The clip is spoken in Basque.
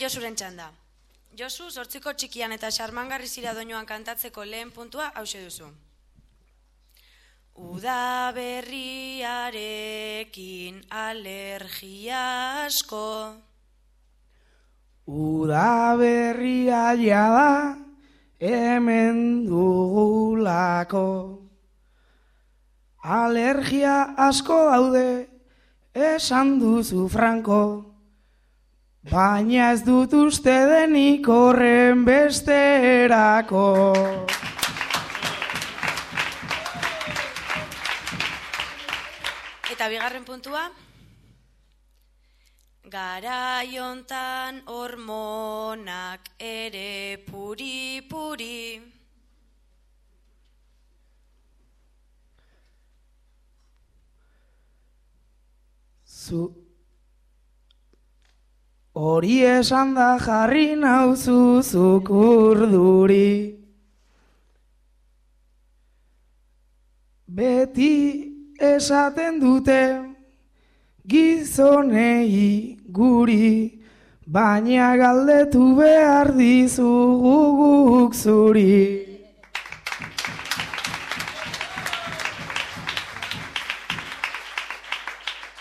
Josuren txanda. Josu, zortziko txikian eta xarmangarri zira doinoan kantatzeko lehen puntua hause duzu. Uda berriarekin alergia asko. Uda berria da hemen dugulako. Alergia asko daude esan duzu franko. Baina ez dut uste denik horren besterako. Eta bigarren puntua? Garaiontan hormonak ere puri-puri. Zu Hori esan da jarri nauzu urduri. Beti esaten dute gizonei guri, baina galdetu behar dizu guguk zuri.